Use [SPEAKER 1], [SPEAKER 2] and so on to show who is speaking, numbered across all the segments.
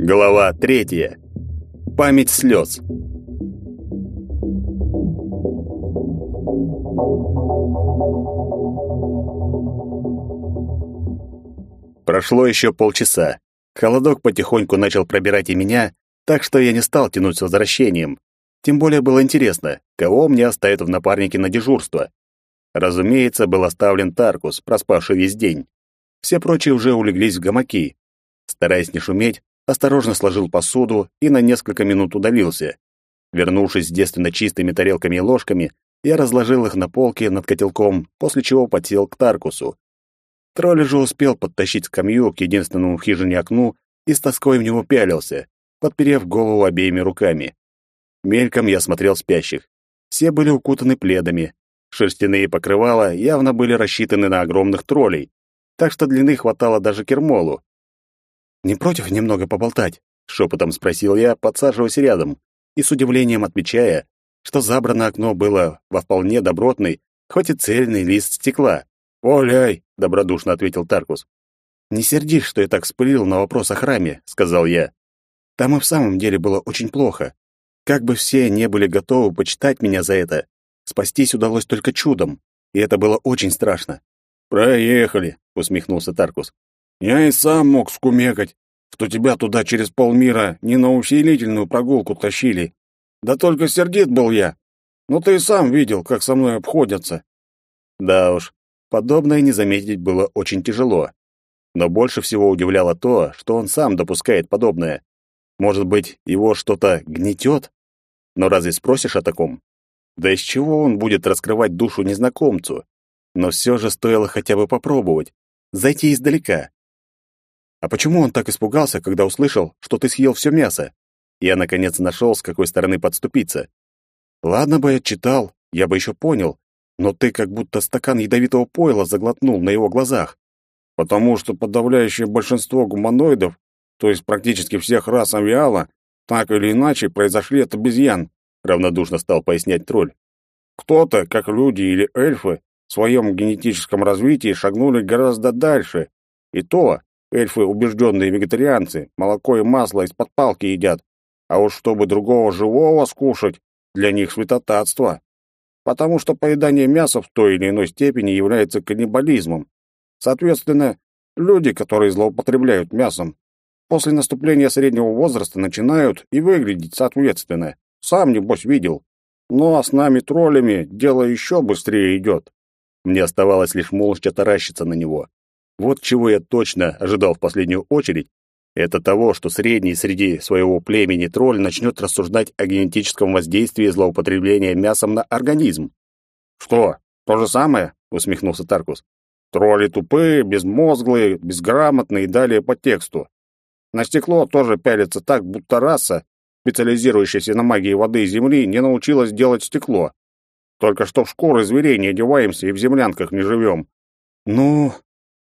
[SPEAKER 1] Глава третья. Память слез. Прошло еще полчаса. Холодок потихоньку начал пробирать и меня, так что я не стал тянуть с возвращением. Тем более было интересно, кого мне оставят в напарнике на дежурство. Разумеется, был оставлен Таркус, проспавший весь день. Все прочие уже улеглись в гамаки. Стараясь не шуметь, осторожно сложил посуду и на несколько минут удалился. Вернувшись с девственно чистыми тарелками и ложками, я разложил их на полке над котелком, после чего подсел к Таркусу. Тролль же успел подтащить скамью к единственному в хижине окну и с тоской в него пялился, подперев голову обеими руками. Мельком я смотрел спящих. Все были укутаны пледами. Шерстяные покрывала явно были рассчитаны на огромных троллей, так что длины хватало даже Кермолу. «Не против немного поболтать?» — шепотом спросил я, подсаживаясь рядом, и с удивлением отмечая, что забрано окно было во вполне добротный, хоть и цельный лист стекла. «Оляй!» — добродушно ответил Таркус. «Не сердись, что я так вспылил на вопрос о храме», — сказал я. «Там и в самом деле было очень плохо. Как бы все не были готовы почитать меня за это, спастись удалось только чудом, и это было очень страшно». «Проехали», — усмехнулся Таркус. «Я и сам мог скумекать, что тебя туда через полмира не на усилительную прогулку тащили. Да только сердит был я. Но ты и сам видел, как со мной обходятся». Да уж, Подобное не заметить было очень тяжело. Но больше всего удивляло то, что он сам допускает подобное. Может быть, его что-то гнетет? Но разве спросишь о таком? Да из чего он будет раскрывать душу незнакомцу? Но все же стоило хотя бы попробовать. Зайти издалека. А почему он так испугался, когда услышал, что ты съел все мясо? Я, наконец, нашел, с какой стороны подступиться. Ладно бы я читал, я бы еще понял, но ты как будто стакан ядовитого пойла заглотнул на его глазах. Потому что подавляющее большинство гуманоидов, то есть практически всех рас авиала, так или иначе произошли от обезьян, равнодушно стал пояснять тролль. Кто-то, как люди или эльфы, в своем генетическом развитии шагнули гораздо дальше. И то, эльфы убежденные вегетарианцы, молоко и масло из-под палки едят. А уж чтобы другого живого скушать, для них святотатство потому что поедание мяса в той или иной степени является каннибализмом. Соответственно, люди, которые злоупотребляют мясом, после наступления среднего возраста начинают и выглядеть соответственно. Сам, небось, видел. Ну а с нами, троллями, дело еще быстрее идет. Мне оставалось лишь молча таращиться на него. Вот чего я точно ожидал в последнюю очередь, это того, что средний среди своего племени тролль начнет рассуждать о генетическом воздействии злоупотребления мясом на организм. «Что, то же самое?» — усмехнулся Таркус. «Тролли тупые, безмозглые, безграмотные и далее по тексту. На стекло тоже пялится так, будто раса, специализирующаяся на магии воды и земли, не научилась делать стекло. Только что в шкуры зверей не одеваемся и в землянках не живем». «Ну,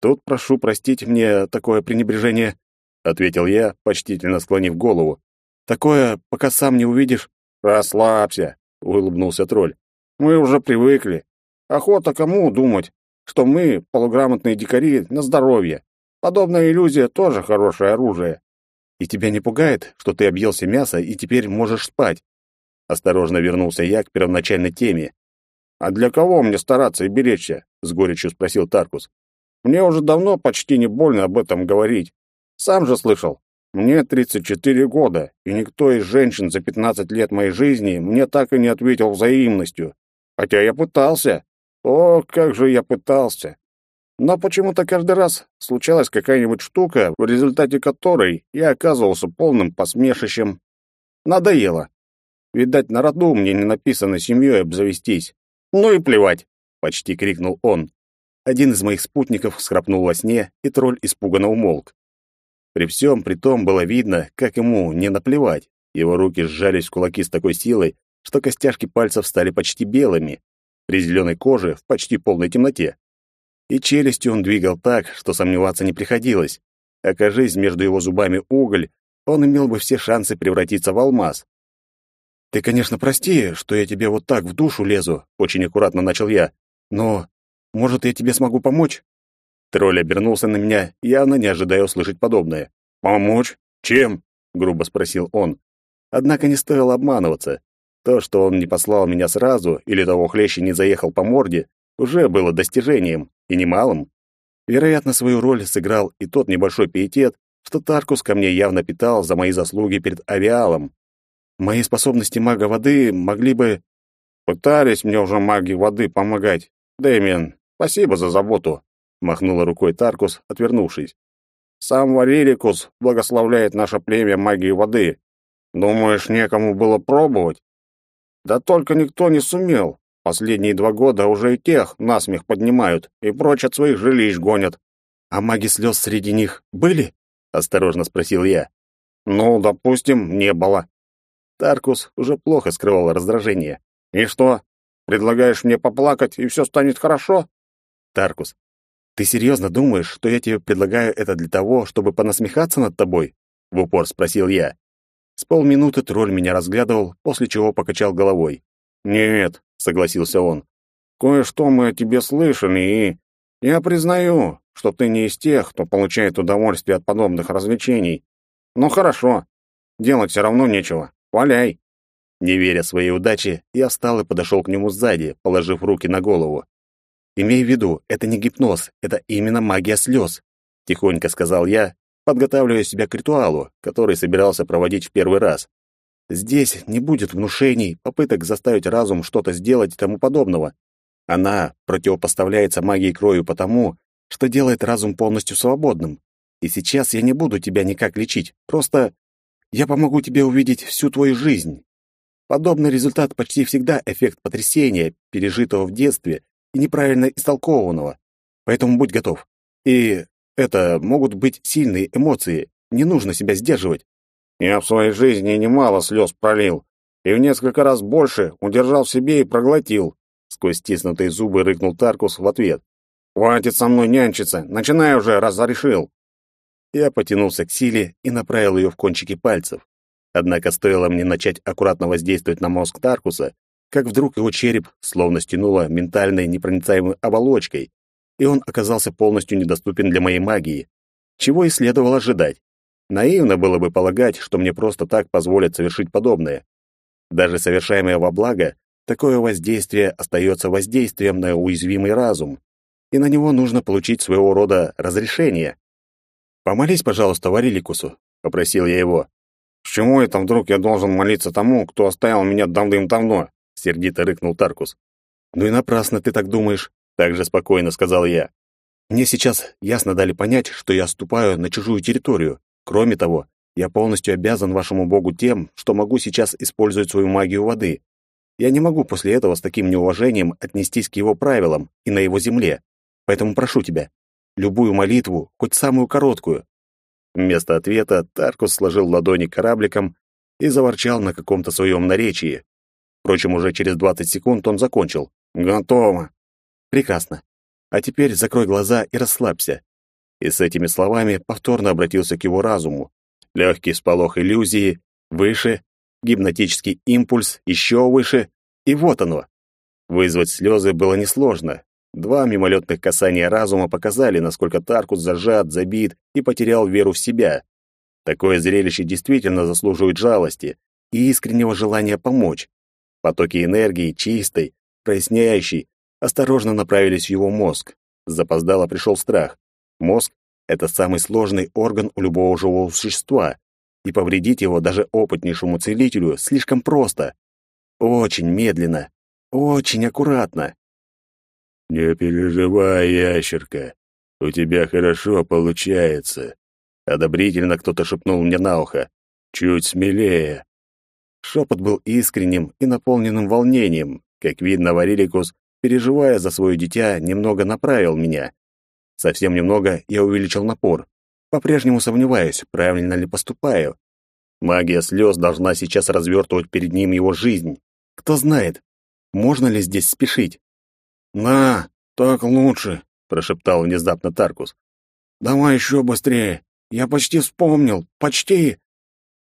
[SPEAKER 1] тут прошу простить мне такое пренебрежение», — ответил я, почтительно склонив голову. «Такое, пока сам не увидишь...» «Расслабься», — улыбнулся тролль. «Мы уже привыкли. Охота кому думать, что мы, полуграмотные дикари, на здоровье. Подобная иллюзия тоже хорошее оружие». «И тебя не пугает, что ты объелся мяса и теперь можешь спать?» Осторожно вернулся я к первоначальной теме. «А для кого мне стараться и беречься?» — с горечью спросил Таркус. «Мне уже давно почти не больно об этом говорить. Сам же слышал. Мне 34 года, и никто из женщин за 15 лет моей жизни мне так и не ответил взаимностью. Хотя я пытался. О, как же я пытался. Но почему-то каждый раз случалась какая-нибудь штука, в результате которой я оказывался полным посмешищем. Надоело. Видать, на роду мне не написано семьей обзавестись. Ну и плевать, — почти крикнул он. Один из моих спутников схрапнул во сне, и тролль испуганно умолк. При всем при том было видно, как ему не наплевать. Его руки сжались в кулаки с такой силой, что костяшки пальцев стали почти белыми, при зеленой коже в почти полной темноте. И челюстью он двигал так, что сомневаться не приходилось. Окажись между его зубами уголь, он имел бы все шансы превратиться в алмаз. Ты, конечно, прости, что я тебе вот так в душу лезу, очень аккуратно начал я. Но, может, я тебе смогу помочь? Тролль обернулся на меня, явно не ожидая услышать подобное. Помочь? Чем? грубо спросил он. Однако не стоило обманываться. То, что он не послал меня сразу или того хлеще не заехал по морде, уже было достижением, и немалым. Вероятно, свою роль сыграл и тот небольшой пиетет, что Таркус ко мне явно питал за мои заслуги перед авиалом. Мои способности мага воды могли бы... Пытались мне уже маги воды помогать. Дэмиан, спасибо за заботу, махнула рукой Таркус, отвернувшись. Сам Вариликус благословляет наше племя магии воды. Думаешь, некому было пробовать? Да только никто не сумел. Последние два года уже и тех насмех поднимают и прочь от своих жилищ гонят. А маги слез среди них были? Осторожно спросил я. Ну, допустим, не было. Таркус уже плохо скрывал раздражение. И что? Предлагаешь мне поплакать, и все станет хорошо? Таркус, ты серьезно думаешь, что я тебе предлагаю это для того, чтобы понасмехаться над тобой? В упор спросил я. С полминуты тролль меня разглядывал, после чего покачал головой. «Нет», — согласился он, — «кое-что мы о тебе слышали, и... Я признаю, что ты не из тех, кто получает удовольствие от подобных развлечений. Ну хорошо, делать все равно нечего. Валяй». Не веря своей удаче, я встал и подошел к нему сзади, положив руки на голову. «Имей в виду, это не гипноз, это именно магия слез», — тихонько сказал я, подготавливая себя к ритуалу, который собирался проводить в первый раз. Здесь не будет внушений, попыток заставить разум что-то сделать и тому подобного. Она противопоставляется магии крови потому, что делает разум полностью свободным. И сейчас я не буду тебя никак лечить, просто я помогу тебе увидеть всю твою жизнь. Подобный результат почти всегда эффект потрясения, пережитого в детстве и неправильно истолкованного. Поэтому будь готов. И это могут быть сильные эмоции, не нужно себя сдерживать. Я в своей жизни немало слез пролил, и в несколько раз больше удержал в себе и проглотил. Сквозь стиснутые зубы рыкнул Таркус в ответ. «Хватит со мной нянчиться, начинай уже, раз решил!» Я потянулся к силе и направил ее в кончики пальцев. Однако стоило мне начать аккуратно воздействовать на мозг Таркуса, как вдруг его череп словно стянуло ментальной непроницаемой оболочкой, и он оказался полностью недоступен для моей магии, чего и следовало ожидать. Наивно было бы полагать, что мне просто так позволят совершить подобное. Даже совершаемое во благо, такое воздействие остается воздействием на уязвимый разум, и на него нужно получить своего рода разрешение. «Помолись, пожалуйста, Вариликусу», — попросил я его. «С чему это вдруг я должен молиться тому, кто оставил меня давным-давно?» — сердито рыкнул Таркус. «Ну и напрасно ты так думаешь также спокойно сказал я. Мне сейчас ясно дали понять, что я ступаю на чужую территорию. Кроме того, я полностью обязан вашему богу тем, что могу сейчас использовать свою магию воды. Я не могу после этого с таким неуважением отнестись к его правилам и на его земле. Поэтому прошу тебя, любую молитву, хоть самую короткую. Вместо ответа Таркус сложил ладони корабликом и заворчал на каком-то своем наречии. Впрочем, уже через 20 секунд он закончил. «Готово. Прекрасно. А теперь закрой глаза и расслабься. И с этими словами повторно обратился к его разуму. Легкий сполох иллюзии, выше, гипнотический импульс, еще выше, и вот оно. Вызвать слезы было несложно. Два мимолетных касания разума показали, насколько Таркус зажат, забит и потерял веру в себя. Такое зрелище действительно заслуживает жалости и искреннего желания помочь. Потоки энергии, чистой, проясняющей, осторожно направились в его мозг. Запоздало пришел страх. Мозг — это самый сложный орган у любого живого существа, и повредить его даже опытнейшему целителю слишком просто. Очень медленно, очень аккуратно.
[SPEAKER 2] «Не переживай, ящерка, у тебя хорошо получается», — одобрительно кто-то шепнул мне на ухо. «Чуть смелее».
[SPEAKER 1] Шепот был искренним и наполненным волнением. Как видно, Вариликус переживая за свое дитя, немного направил меня. Совсем немного я увеличил напор. По-прежнему сомневаюсь, правильно ли поступаю. Магия слез должна сейчас развертывать перед ним его жизнь. Кто знает, можно ли здесь спешить? «На, так лучше», — прошептал внезапно Таркус. «Давай еще быстрее. Я почти вспомнил. Почти!»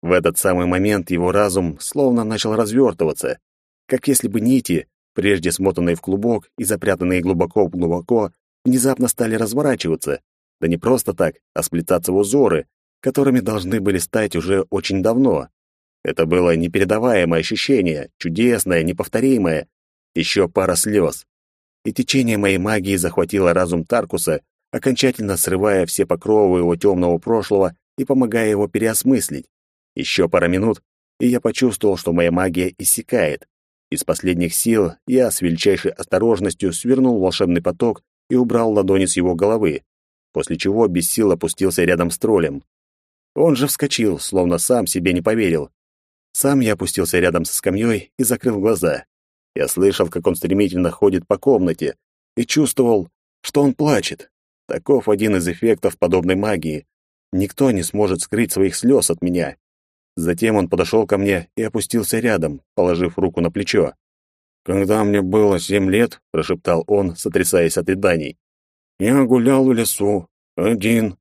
[SPEAKER 1] В этот самый момент его разум словно начал развертываться, как если бы нити, прежде смотанные в клубок и запрятанные глубоко-глубоко, внезапно стали разворачиваться. Да не просто так, а сплетаться в узоры, которыми должны были стать уже очень давно. Это было непередаваемое ощущение, чудесное, неповторимое. Еще пара слез. И течение моей магии захватило разум Таркуса, окончательно срывая все покровы его темного прошлого и помогая его переосмыслить. Еще пара минут, и я почувствовал, что моя магия иссякает. Из последних сил я с величайшей осторожностью свернул волшебный поток и убрал ладони с его головы, после чего без сил опустился рядом с троллем. Он же вскочил, словно сам себе не поверил. Сам я опустился рядом со скамьей и закрыл глаза. Я слышал, как он стремительно ходит по комнате, и чувствовал, что он плачет. Таков один из эффектов подобной магии. Никто не сможет скрыть своих слез от меня. Затем он подошел ко мне и опустился рядом, положив руку на плечо. «Когда мне было семь лет», — прошептал он, сотрясаясь от рыданий, «я гулял в лесу, один.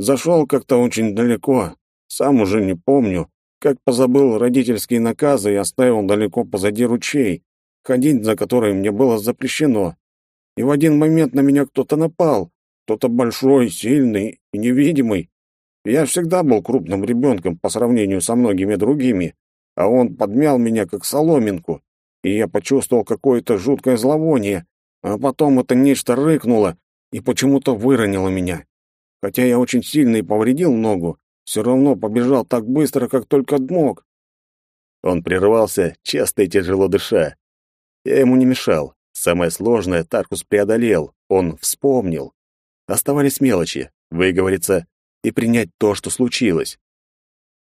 [SPEAKER 1] Зашел как-то очень далеко, сам уже не помню, как позабыл родительские наказы и оставил далеко позади ручей, ходить за который мне было запрещено. И в один момент на меня кто-то напал, кто-то большой, сильный и невидимый. Я всегда был крупным ребенком по сравнению со многими другими, а он подмял меня как соломинку, и я почувствовал какое-то жуткое зловоние, а потом это нечто рыкнуло и почему-то выронило меня. Хотя я очень сильно и повредил ногу, все равно побежал так быстро, как только мог. Он прервался, часто и тяжело дыша. Я ему не мешал. Самое сложное Таркус преодолел, он вспомнил. Оставались мелочи, выговориться и принять то, что случилось.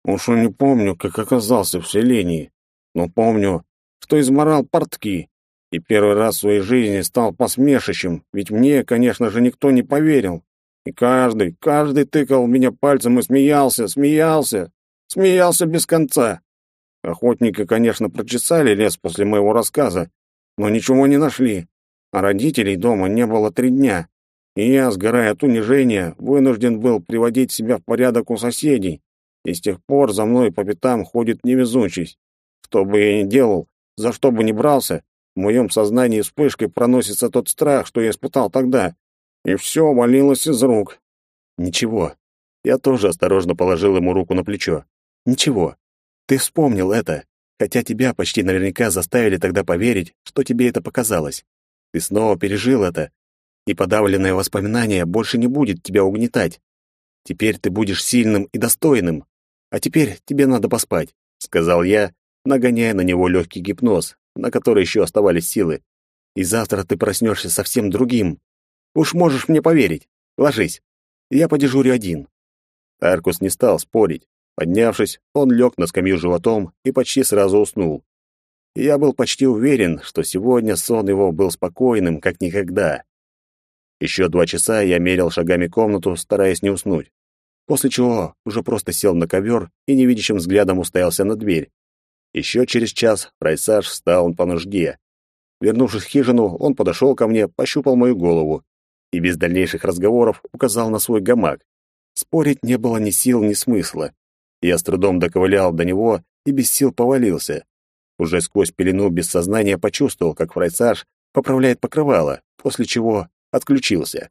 [SPEAKER 1] Уж и не помню, как оказался в селении, но помню, что изморал портки, и первый раз в своей жизни стал посмешищем, ведь мне, конечно же, никто не поверил. И каждый, каждый тыкал меня пальцем и смеялся, смеялся, смеялся без конца. Охотники, конечно, прочесали лес после моего рассказа, но ничего не нашли, а родителей дома не было три дня и я, сгорая от унижения, вынужден был приводить себя в порядок у соседей, и с тех пор за мной по пятам ходит невезучесть. Что бы я ни делал, за что бы ни брался, в моем сознании вспышкой проносится тот страх, что я испытал тогда, и все валилось из рук. Ничего. Я тоже осторожно положил ему руку на плечо. Ничего. Ты вспомнил это, хотя тебя почти наверняка заставили тогда поверить, что тебе это показалось. Ты снова пережил это, и подавленное воспоминание больше не будет тебя угнетать. Теперь ты будешь сильным и достойным. А теперь тебе надо поспать, сказал я, нагоняя на него легкий гипноз, на который еще оставались силы. И завтра ты проснешься совсем другим. Уж можешь мне поверить. Ложись. Я подежурю один. Аркус не стал спорить. Поднявшись, он лег на скамью животом и почти сразу уснул. Я был почти уверен, что сегодня сон его был спокойным, как никогда. Еще два часа я мерил шагами комнату, стараясь не уснуть. После чего уже просто сел на ковер и невидящим взглядом уставился на дверь. Еще через час Прайсаж встал по нужде. Вернувшись в хижину, он подошел ко мне, пощупал мою голову и без дальнейших разговоров указал на свой гамак. Спорить не было ни сил, ни смысла. Я с трудом доковылял до него и без сил повалился. Уже сквозь пелену без сознания почувствовал, как Фрайсаж поправляет покрывало, после чего отключился.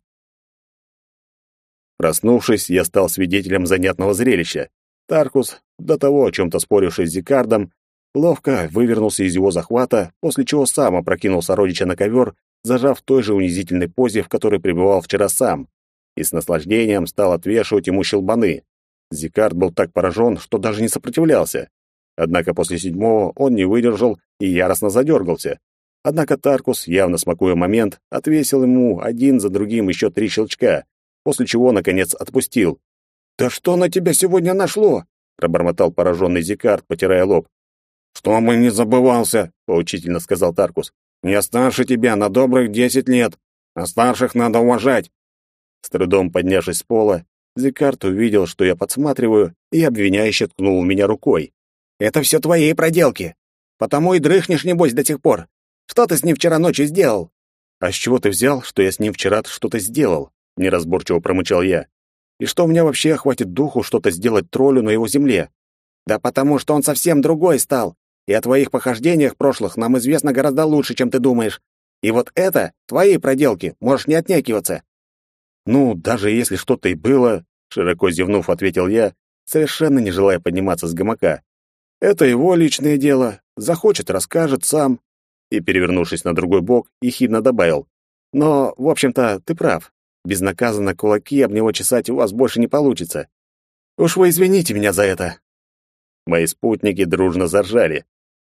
[SPEAKER 1] Проснувшись, я стал свидетелем занятного зрелища. Таркус, до того о чем-то споривший с Зикардом, ловко вывернулся из его захвата, после чего сам опрокинул сородича на ковер, зажав в той же унизительной позе, в которой пребывал вчера сам, и с наслаждением стал отвешивать ему щелбаны. Зикард был так поражен, что даже не сопротивлялся. Однако после седьмого он не выдержал и яростно задергался. Однако Таркус, явно смакуя момент, отвесил ему один за другим еще три щелчка, после чего, наконец, отпустил. «Да что на тебя сегодня нашло?» — пробормотал пораженный Зикард, потирая лоб. «Что бы не забывался», — поучительно сказал Таркус. «Я старше тебя на добрых десять лет, а старших надо уважать». С трудом поднявшись с пола, Зикард увидел, что я подсматриваю, и обвиняюще ткнул меня рукой. «Это все твои проделки. Потому и дрыхнешь, небось, до сих пор. Что ты с ним вчера ночью сделал?» «А с чего ты взял, что я с ним вчера что-то сделал?» — неразборчиво промычал я. «И что у меня вообще хватит духу что-то сделать троллю на его земле?»
[SPEAKER 3] Да потому что он совсем другой стал. И о твоих похождениях прошлых нам известно гораздо лучше, чем ты думаешь. И вот это твои проделки, можешь не отнекиваться.
[SPEAKER 1] Ну, даже если что-то и было, широко зевнув, ответил я, совершенно не желая подниматься с гамака. Это его личное дело. Захочет, расскажет сам. И, перевернувшись на другой бок, ехидно добавил. Но, в общем-то, ты прав. Безнаказанно кулаки об него чесать у вас больше не получится. Уж вы извините меня за это. Мои спутники дружно заржали.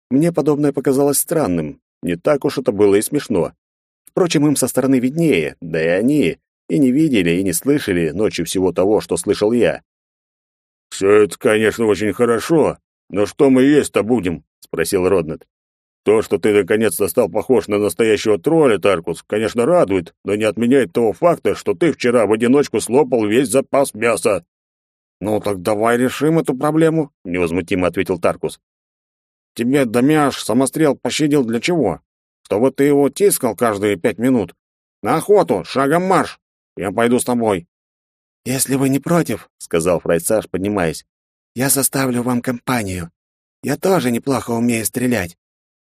[SPEAKER 1] Мне подобное показалось странным. Не так уж это было и смешно. Впрочем, им со стороны виднее, да и они и не видели, и не слышали ночью всего того, что слышал я.
[SPEAKER 2] «Все это, конечно, очень хорошо, но что мы есть-то будем?» — спросил Роднет. «То, что ты наконец-то стал похож на настоящего тролля, Таркус, конечно, радует, но не отменяет того факта, что ты вчера в одиночку слопал весь запас мяса».
[SPEAKER 3] «Ну так давай решим эту проблему», — невозмутимо ответил Таркус. «Тебе Домяш самострел пощадил для чего? Чтобы ты его тискал каждые пять минут? На охоту, шагом марш! Я пойду с тобой».
[SPEAKER 4] «Если вы не против», — сказал Фрайцаш, поднимаясь, — «я составлю вам компанию. Я тоже неплохо умею стрелять».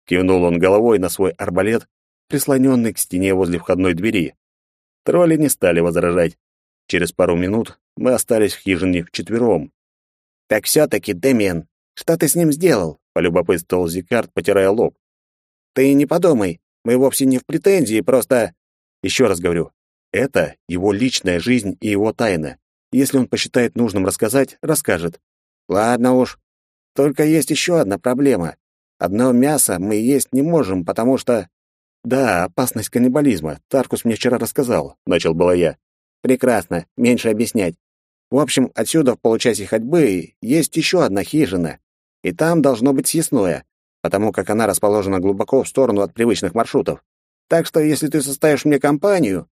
[SPEAKER 1] Кивнул он головой на свой арбалет, прислоненный к стене возле входной двери. Тролли не стали возражать. Через пару минут мы остались в хижине вчетвером.
[SPEAKER 3] «Так все-таки, Дэмиен, что ты с ним сделал?» — полюбопытствовал Зикард, потирая лоб. «Ты не подумай, мы вовсе не в претензии, просто...»
[SPEAKER 1] «Еще раз говорю, это его личная жизнь и его тайна. Если он посчитает нужным рассказать, расскажет».
[SPEAKER 3] «Ладно уж. Только есть еще одна проблема. Одно мясо мы есть не можем, потому что...»
[SPEAKER 1] «Да, опасность каннибализма. Таркус мне вчера рассказал», — начал было я.
[SPEAKER 3] Прекрасно, меньше объяснять. В общем, отсюда в получасе ходьбы есть еще одна хижина, и там должно быть съестное, потому как она расположена глубоко в сторону от привычных маршрутов. Так что, если ты составишь мне компанию,